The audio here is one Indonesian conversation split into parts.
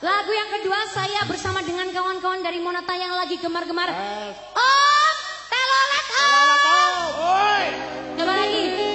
Lagu yang kedua saya bersama dengan kawan-kawan dari Monata yang lagi gemar-gemar. Om, telolet om. Oi, Coba lagi.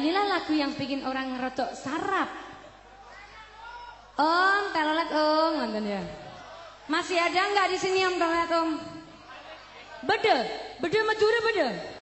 Lagu yang bikin orang rotok sarap. Om, telolet om, nonton ya. Masih ada nggak di sini om telolet om? Bede, bede majure bede.